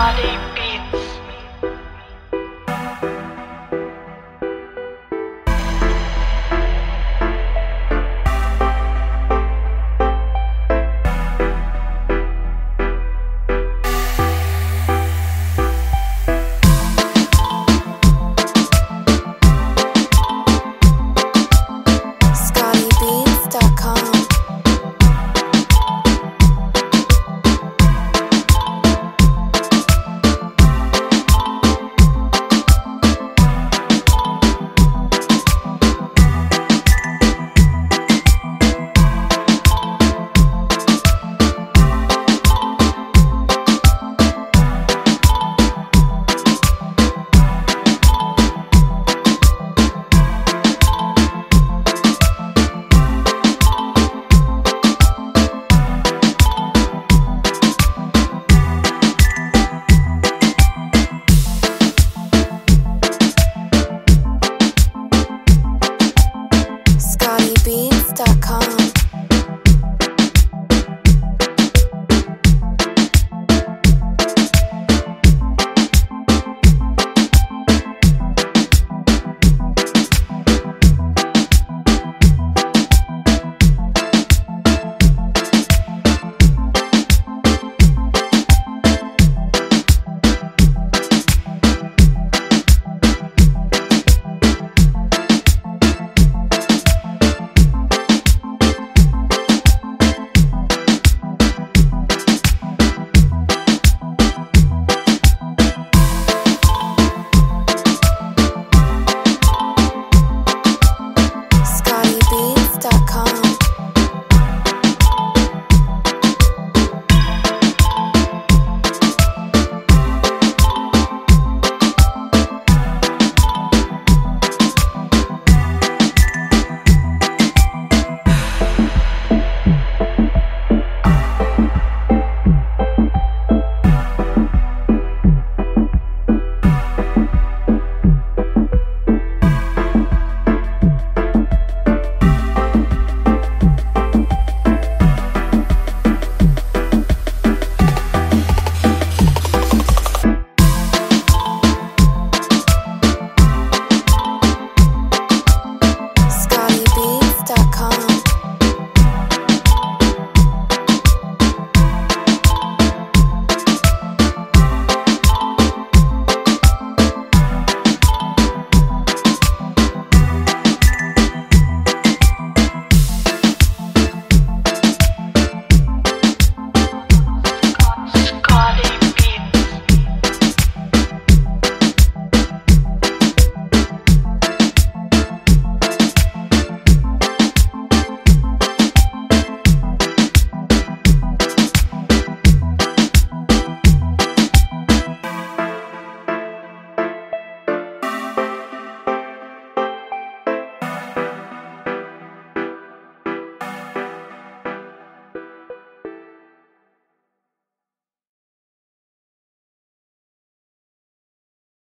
body.